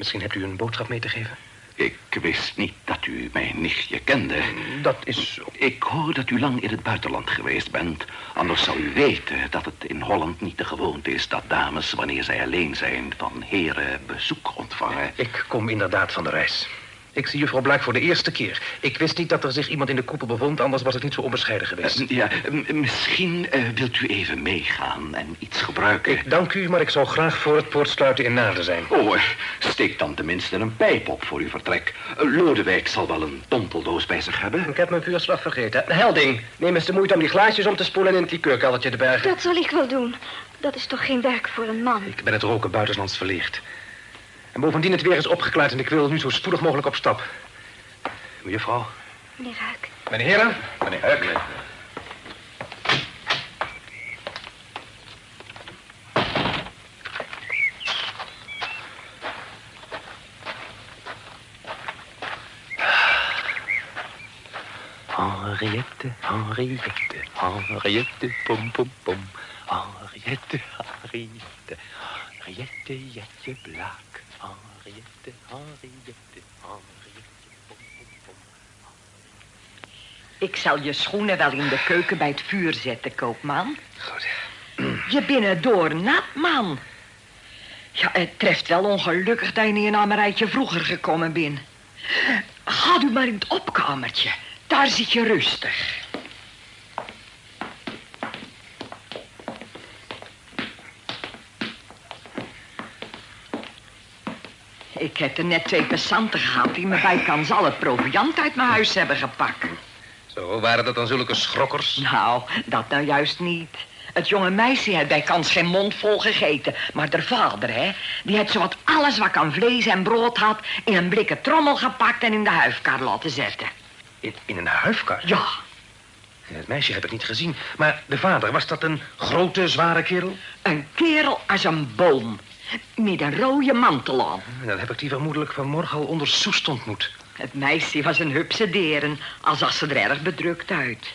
Misschien hebt u een boodschap mee te geven? Ik wist niet dat u mijn nichtje kende. Dat is... Ik hoor dat u lang in het buitenland geweest bent. Anders zou u weten dat het in Holland niet de gewoonte is... dat dames, wanneer zij alleen zijn, van heren bezoek ontvangen. Ik kom inderdaad van de reis. Ik zie juffrouw Blaak voor de eerste keer. Ik wist niet dat er zich iemand in de koepel bevond, anders was het niet zo onbescheiden geweest. Uh, ja, misschien uh, wilt u even meegaan en iets gebruiken. Ik dank u, maar ik zou graag voor het poortsluiten in naden zijn. Oh, steek dan tenminste een pijp op voor uw vertrek. Lodewijk zal wel een tonteldoos bij zich hebben. Ik heb mijn vuurslag vergeten. Helding, neem eens de moeite om die glaasjes om te spoelen en in het likeurkeldertje te bergen. Dat zal ik wel doen. Dat is toch geen werk voor een man? Ik ben het roken buitenslands verleerd. En bovendien het weer is opgeklaard en ik wil nu zo spoedig mogelijk op stap. Mevrouw. Meneer Huik. Meneer Heren. Meneer Huik. Henriette, Henriette, Henriette, pom pom pom. Henriette, Henriette, Henriette, Jetje Blaak. Henriette, Henriette, Henriette, pom pom pom. Ik zal je schoenen wel in de keuken bij het vuur zetten, koopman. Goed. Je binnen door nat, man. Ja, het treft wel ongelukkig dat je niet een amerijtje vroeger gekomen bent. Ga u maar in het opkamertje. Daar zit je rustig. Ik heb er net twee passanten gehad die me bij kans al het proviant uit mijn huis hebben gepakt. Zo, waren dat dan zulke schrokkers? Nou, dat nou juist niet. Het jonge meisje had bij kans geen mond vol gegeten. Maar de vader, hè, die had zowat alles wat aan vlees en brood had... in een blikken trommel gepakt en in de huifkar laten zetten. In, in een huifkar? Ja. Het meisje heb ik niet gezien. Maar de vader, was dat een grote, zware kerel? Een kerel als een boom. Met een rode mantel aan. Dan heb ik die vermoedelijk vanmorgen al onder soest ontmoet. Het meisje was een hupse deren, al zag ze er erg bedrukt uit.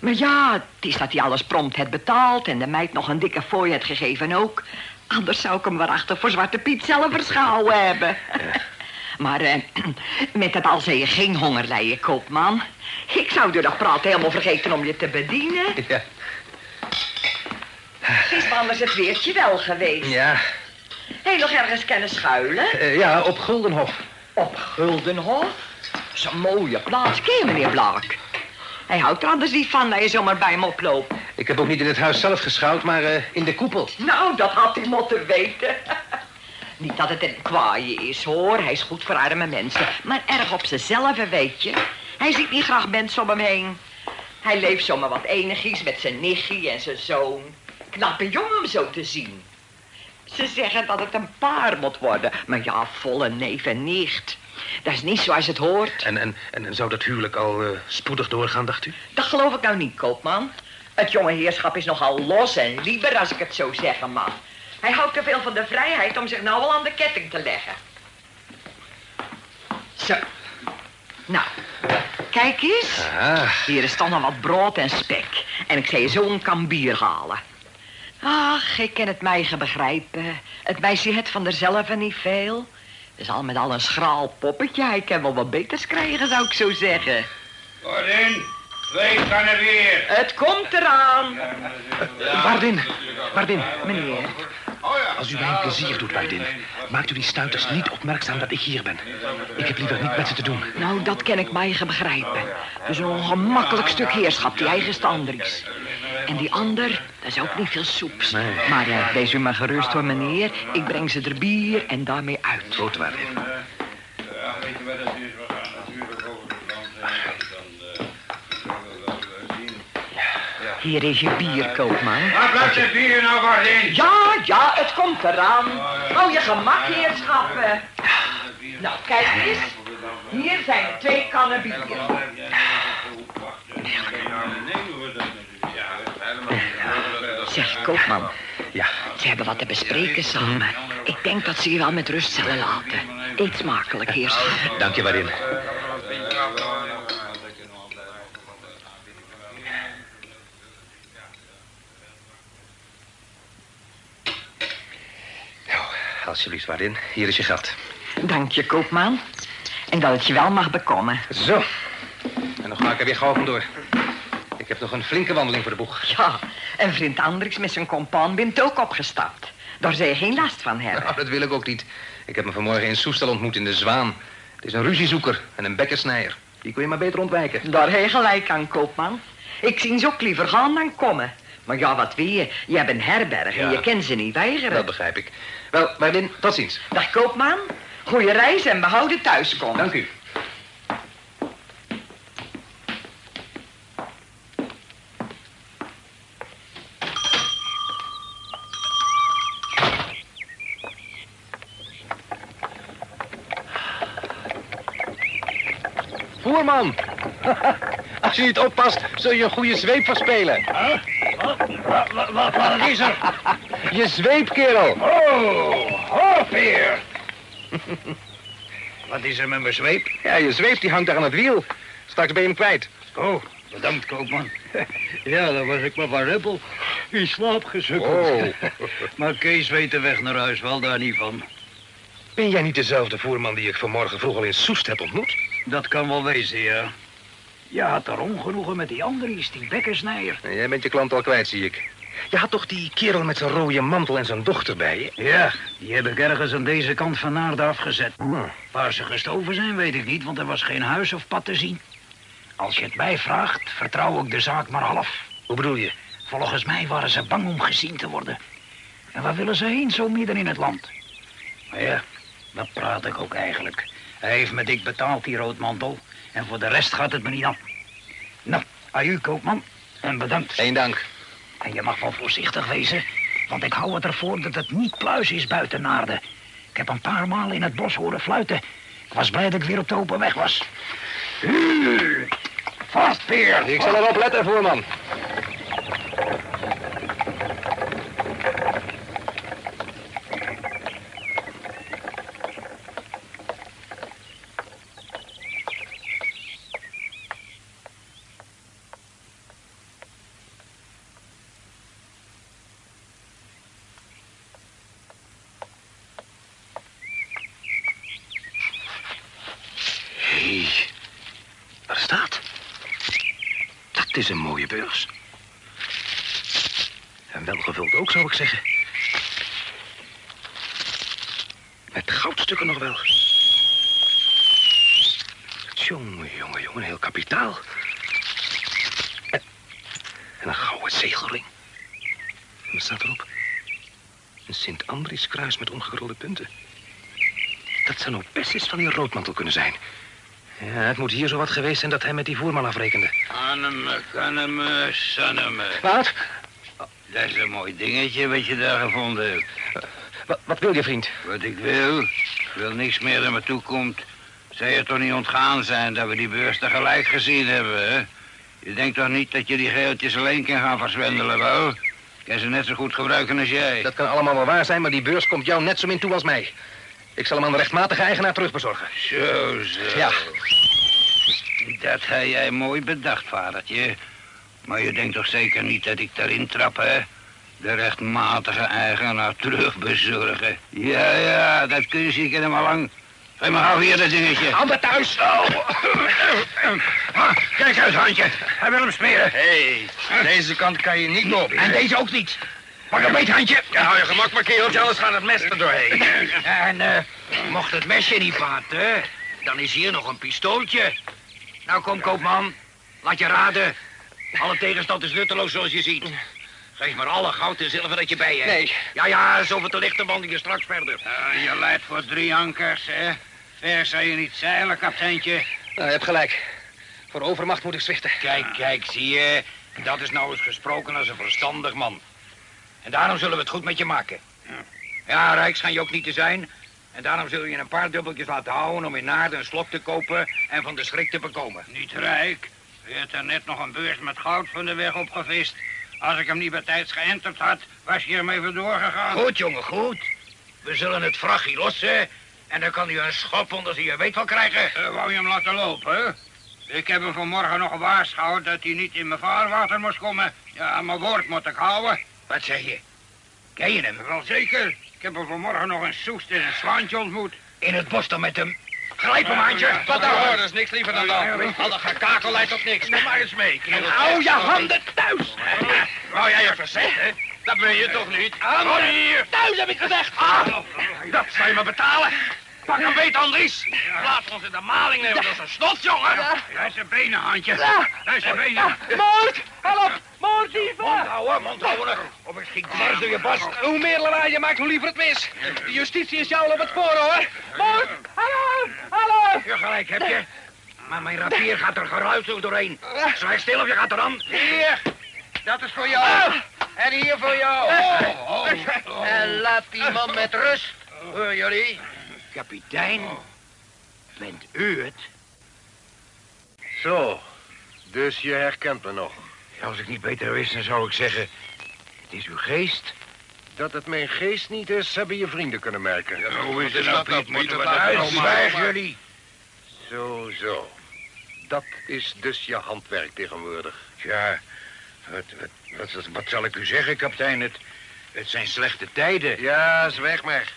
Maar ja, het is dat hij alles prompt had betaald... en de meid nog een dikke fooi had gegeven ook. Anders zou ik hem waarachtig voor Zwarte Piet zelf verschouwen hebben. Maar eh, met dat al zei je geen honger lijden, koopman. Ik zou door dat praat helemaal vergeten om je te bedienen. Ja. Is anders het weertje wel geweest. Ja, Je nog ergens kunnen schuilen? eh, ja op Guldenhof. Op Guldenhof? Zo'n mooie plaats, je meneer Blaak? Hij houdt er anders niet van dat je zomaar bij hem oploopt. Ik heb ook niet in het huis zelf geschouwd, maar eh, in de koepel. Nou, dat had hij moeten weten. Niet dat het een kwaaie is, hoor. Hij is goed voor arme mensen. Maar erg op zichzelf, weet je. Hij ziet niet graag mensen om hem heen. Hij leeft zomaar wat enigjes met zijn nichtje en zijn zoon. Knappe jongen om zo te zien. Ze zeggen dat het een paar moet worden. Maar ja, volle neef en nicht. Dat is niet zoals het hoort. En, en, en zou dat huwelijk al eh, spoedig doorgaan, dacht u? Dat geloof ik nou niet, koopman. Het jonge heerschap is nogal los en lieber, als ik het zo zeggen mag. Hij houdt te veel van de vrijheid om zich nou wel aan de ketting te leggen. Zo. Nou, kijk eens. Ah, Hier is toch nog wat brood en spek. En ik je zo een kan bier halen. Ach, ik kan het meisje begrijpen. Het meisje het van derzelve niet veel. Het is al met al een schraal poppetje. Hij kan wel wat beters krijgen, zou ik zo zeggen. Waarin? Twee kan er weer. Het komt eraan. Waardin, Waardin, Meneer, als u mij een plezier doet, Waardin, maakt u die stuiters niet opmerkzaam dat ik hier ben. Ik heb liever niet met ze te doen. nou, dat kan ik mij begrijpen. Het is een ongemakkelijk stuk heerschap, die eigen stander is. En die ander, dat is ook niet veel soeps. Nee. Maar eh, wees u maar gerust hoor, meneer. Ik breng ze er bier en daarmee uit. Goed, je. Dan eh, eh. Hier is je bier, koopman. Waar blijft het bier nou, Waardin? Ja, ja, het komt eraan. Hou je gemak, heerschappen. Nou, kijk eens. Hier zijn twee kannen bier. Koopman. Ja, Ze hebben wat te bespreken samen. Ik denk dat ze je wel met rust zullen laten. Eet smakelijk, heerschap. dank je, Waardin. Nou, alsjeblieft, Waardin. Hier is je geld. Dank je, koopman. En dat het je wel mag bekomen. Zo. En dan ga ik er weer gauw vandoor. Ik heb nog een flinke wandeling voor de boeg. Ja, en vriend Andrix met zijn compaan bent ook opgestapt. Daar je geen last van hebben. Nou, dat wil ik ook niet. Ik heb me vanmorgen in Soestel ontmoet in de Zwaan. Het is een ruziezoeker en een bekkensnijer. Die kun je maar beter ontwijken. Daar heb je gelijk aan, koopman. Ik zie ze ook liever gaan dan komen. Maar ja, wat wil je? Je hebt een herberg en Ja. je kent ze niet weigeren. Dat begrijp ik. Wel, Marlin, tot ziens. Dag, koopman. Goeie reis en behouden thuiskomst. Dank u. Voerman! Als je niet oppast, zul je een goede zweep verspelen. Wat, wat, wat, wat is er? Je zweep, kerel. Oh, hop hier. Wat is er met mijn zweep? Ja, je zweep die hangt daar aan het wiel. Straks ben je hem kwijt. Oh, bedankt, koopman. Ja, dan was ik maar van Rippel. In slaap gesukkeld. Oh. Maar Kees weet de weg naar huis wel daar niet van. Ben jij niet dezelfde voerman die ik vanmorgen vroeg al in Soest heb ontmoet? Dat kan wel wezen, ja. Je had er ongenoegen met die Andries, die bekkensnijer. Nee, Jij bent je klant al kwijt, zie ik. Je had toch die kerel met zijn rode mantel en zijn dochter bij je? Ja, die heb ik ergens aan deze kant van Naarden afgezet. Hm. Waar ze gestoven zijn, weet ik niet, want er was geen huis of pad te zien. Als je het mij vraagt, vertrouw ik de zaak maar half. Hoe bedoel je? Volgens mij waren ze bang om gezien te worden. En waar willen ze heen, zo midden in het land? Maar ja, dat praat ik ook eigenlijk. Hij heeft me dik betaald, die roodmantel. En voor de rest gaat het me niet aan. Nou, aan u, koopman. En bedankt. Eén dank. En je mag wel voorzichtig wezen, want ik hou het ervoor dat het niet pluis is buiten Naarden. Ik heb een paar maal in het bos horen fluiten. Ik was blij dat ik weer op de open weg was. Vast, Peer. Ik zal erop letten, voerman. Hé, hey, wat staat? Dat is een mooie beurs. En welgevuld ook, zou ik zeggen. Met goudstukken nog wel. Jongen, jongen, jongen, heel kapitaal. En, en een gouden zegelring. En wat staat erop? Een Sint-Andries kruis met ongekrulde punten. Dat zou nou best eens van die roodmantel kunnen zijn. Ja, het moet hier zo wat geweest zijn dat hij met die voerman afrekende. Anneme, kanneme, sanneme. Wat? Dat is een mooi dingetje wat je daar gevonden hebt. Wat, wat wil je, vriend? Wat ik wil, ik wil niks meer naar me toe komt. Zou je toch niet ontgaan zijn dat we die beurs tegelijk gezien hebben, hè? Je denkt toch niet dat je die geeltjes alleen kan gaan verzwendelen, wel? Ik kan ze net zo goed gebruiken als jij. Dat kan allemaal wel waar zijn, maar die beurs komt jou net zo min toe als mij. Ik zal hem aan de rechtmatige eigenaar terugbezorgen. Zo, zo. Ja. Dat heb jij mooi bedacht, vadertje. Maar je denkt toch zeker niet dat ik daarin trap, hè? De rechtmatige eigenaar terugbezorgen. Ja, ja, dat kun je zeker helemaal lang. Geef maar gauw hier dat dingetje. Handen thuis! Kijk uit, handje. Hij wil hem smeren. Hé, hey, deze kant kan je niet op. En deze ook niet. Pak een beet, handje. Ja, hou je gemak maar, kereltje, anders gaat het mes er doorheen. En eh, mocht het mesje niet baten, dan is hier nog een pistooltje. Nou, kom, koopman. Laat je raden. Alle tegenstand is nutteloos, zoals je ziet. Geef maar alle goud en zilver dat je bij je hebt. Nee. Ja, ja, zoveel te lichten wandel je straks verder. je leidt voor drie ankers, hè? Ver zou je niet zeilen, kapiteintje. Nou, je hebt gelijk. Voor overmacht moet ik zwichten. Kijk, kijk, zie je. Dat is nou eens gesproken als een verstandig man. En daarom zullen we het goed met je maken. Ja, rijk schijn je ook niet te zijn. En daarom zul je een paar dubbeltjes laten houden om in Naarden een slok te kopen en van de schrik te bekomen. Niet rijk. Je hebt er net nog een beurs met goud van de weg opgevist. Als ik hem niet bij tijds geënterd had, was je ermee vandoor gegaan. Goed, jongen, goed. We zullen het vrachtje lossen en dan kan hij een schop onder zijn weet wel krijgen. wou je hem laten lopen, hè? Ik heb hem vanmorgen nog gewaarschuwd dat hij niet in mijn vaarwater moest komen. Ja, mijn woord moet ik houden. Wat zeg je? Ken je hem? Wel zeker. Ik heb hem vanmorgen nog een soest en een zwaantje ontmoet. In het bos dan met hem. Grijp hem, Haantje. Wat nou, hoor, dat is niks liever dan dat. Al dat gekakel leidt tot niks. Kom maar eens mee, kerel. hou je handen thuis. Wou jij je verzetten? Dat ben je toch niet? Kom hier. Thuis heb ik gezegd. Ah, dat zou je me betalen. Pak hem beet, Andries. Laat ons in de maling nemen. Dat is een snot, jongen. Daar is zijn benen, handje. Daar is zijn benen. Moord! Help! Moorddieven! Mond houden, mond houden. Of ik schiet dwars door je bast. Hoe meer lawaai je maakt, hoe liever het mis. De justitie is jou op het spoor, hoor. Moord! Hallo! Hallo! Je gelijk heb je. Maar mijn rapier gaat er geruisel doorheen. Zwijg stil of je gaat er aan. Hier! Dat is voor jou. En hier voor jou. En laat die man met rust. Hoor jullie? Kapitein, bent u het? Zo, dus je herkent me nog. Als ik niet beter wist, dan zou ik zeggen... Het is uw geest. Dat het mijn geest niet is, hebben je vrienden kunnen merken. hoe is het nou, dat nou zwijg jullie. Zo, zo. Dat is dus je handwerk tegenwoordig. Ja, wat, wat, wat, wat zal ik u zeggen, kapitein? Het, het zijn slechte tijden. Ja, zwijg maar.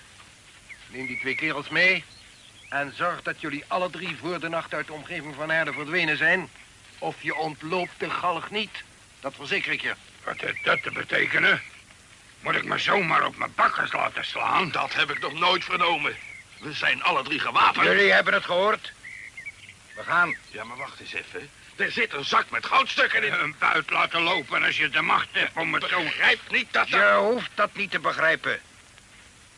Neem die twee kerels mee. En zorg dat jullie alle drie voor de nacht uit de omgeving van Aarde verdwenen zijn. Of je ontloopt de galg niet. Dat verzeker ik je. Wat heeft dat te betekenen? Moet ik me zomaar op mijn bakkers laten slaan? Dat heb ik nog nooit vernomen. We zijn alle drie gewapend. Jullie hebben het gehoord. We gaan. Ja, maar wacht eens even. Er zit een zak met goudstukken in. Een buit laten lopen als je de macht hebt om het zo... Begrijpt niet dat dat... Je hoeft dat niet te begrijpen.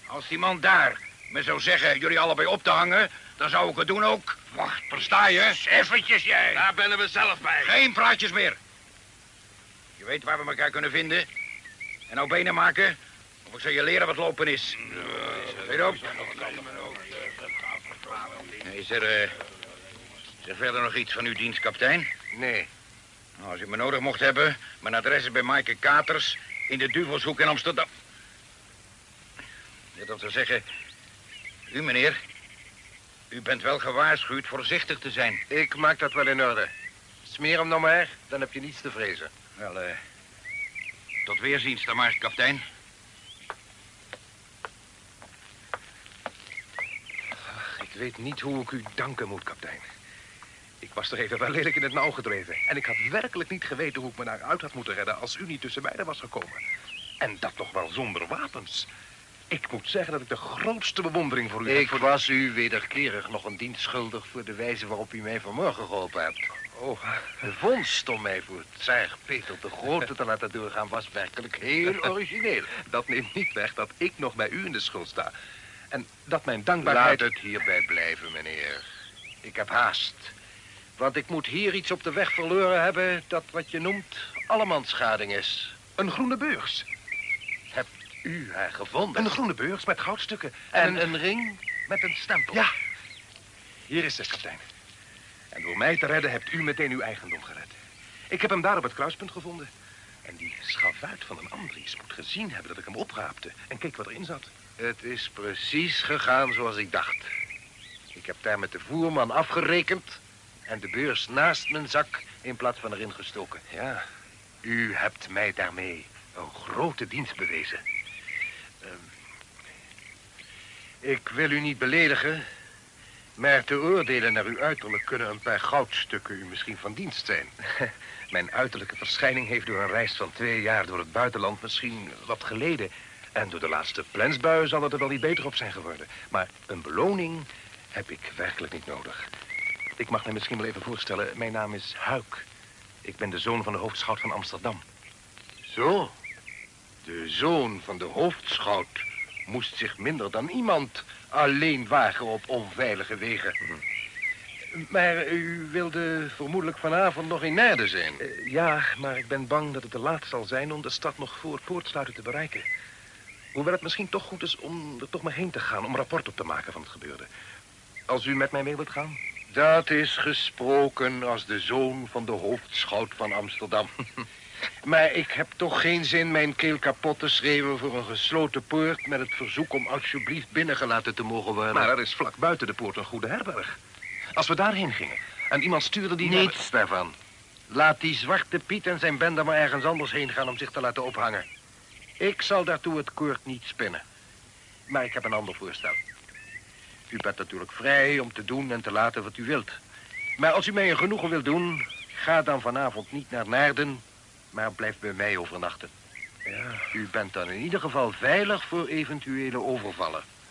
Als die man daar me zou zeggen jullie allebei op te hangen, dan zou ik het doen ook. Wacht, versta je? Eventjes jij. Daar ben we zelf bij. Geen praatjes meer. Je weet waar we elkaar kunnen vinden. En nou benen maken, of ik zal je leren wat lopen is. Weet op. Is er, eh, is er verder nog iets van uw dienst, kapitein? Nee. Nou, als u me nodig mocht hebben, mijn adres is bij Maaike Katers in de Duvelshoek in Amsterdam. Ja, dat wil zeggen, u meneer, u bent wel gewaarschuwd voorzichtig te zijn. Ik maak dat wel in orde. Smeer hem nog maar, dan heb je niets te vrezen. Wel, eh, tot weerziens dan maar, kapitein. Ik weet niet hoe ik u danken moet, kapitein. Ik was er even wel lelijk in het nauw gedreven. En ik had werkelijk niet geweten hoe ik me daaruit had moeten redden als u niet tussen beiden was gekomen. En dat nog wel zonder wapens. Ik moet zeggen dat ik de grootste bewondering voor u heb. Ik was u wederkerig nog een dienst schuldig voor de wijze waarop u mij vanmorgen geholpen hebt. Oh, De vondst om mij voor Tsaar Peter de Grote te laten doorgaan was werkelijk heel origineel. dat neemt niet weg dat ik nog bij u in de schuld sta. En dat mijn Laat dankbaarheid... het hierbij blijven, meneer. Ik heb haast. Want ik moet hier iets op de weg verloren hebben dat wat je noemt allemansschading is. Een groene beurs. Hebt u haar gevonden? Een groene beurs met goudstukken. En een ring met een stempel. Ja, hier is het, kapitein. En door mij te redden hebt u meteen uw eigendom gered. Ik heb hem daar op het kruispunt gevonden. En die schavuit van een Andries moet gezien hebben dat ik hem opraapte en keek wat erin zat. Het is precies gegaan zoals ik dacht. Ik heb daar met de voerman afgerekend en de beurs naast mijn zak in plaats van erin gestoken. Ja, U hebt mij daarmee een grote dienst bewezen. Ik wil u niet beledigen, maar te oordelen naar uw uiterlijk kunnen een paar goudstukken u misschien van dienst zijn. mijn uiterlijke verschijning heeft door een reis van twee jaar door het buitenland misschien wat geleden. En door de laatste plensbui zal het er wel niet beter op zijn geworden. Maar een beloning heb ik werkelijk niet nodig. Ik mag me misschien wel even voorstellen, mijn naam is Huik. Ik ben de zoon van de hoofdschout van Amsterdam. Zo, de zoon van de hoofdschout moest zich minder dan iemand alleen wagen op onveilige wegen. Maar u wilde vermoedelijk vanavond nog in Naarden zijn. Eh, ja, maar ik ben bang dat het te laat zal zijn om de stad nog voor poortsluiten te bereiken. Hoewel het misschien toch goed is om er toch maar heen te gaan om rapport op te maken van het gebeurde. Als u met mij mee wilt gaan? Dat is gesproken als de zoon van de hoofdschout van Amsterdam. Maar ik heb toch geen zin mijn keel kapot te schreeuwen voor een gesloten poort... met het verzoek om alsjeblieft binnengelaten te mogen worden. Maar er is vlak buiten de poort een goede herberg. Als we daarheen gingen en iemand stuurde die... Niets daarvan. Laat die zwarte Piet en zijn bende maar ergens anders heen gaan om zich te laten ophangen. Ik zal daartoe het koord niet spinnen. Maar ik heb een ander voorstel. U bent natuurlijk vrij om te doen en te laten wat u wilt. Maar als u mij een genoegen wilt doen, ga dan vanavond niet naar Naarden, maar blijft bij mij overnachten. Ja. U bent dan in ieder geval veilig voor eventuele overvallen.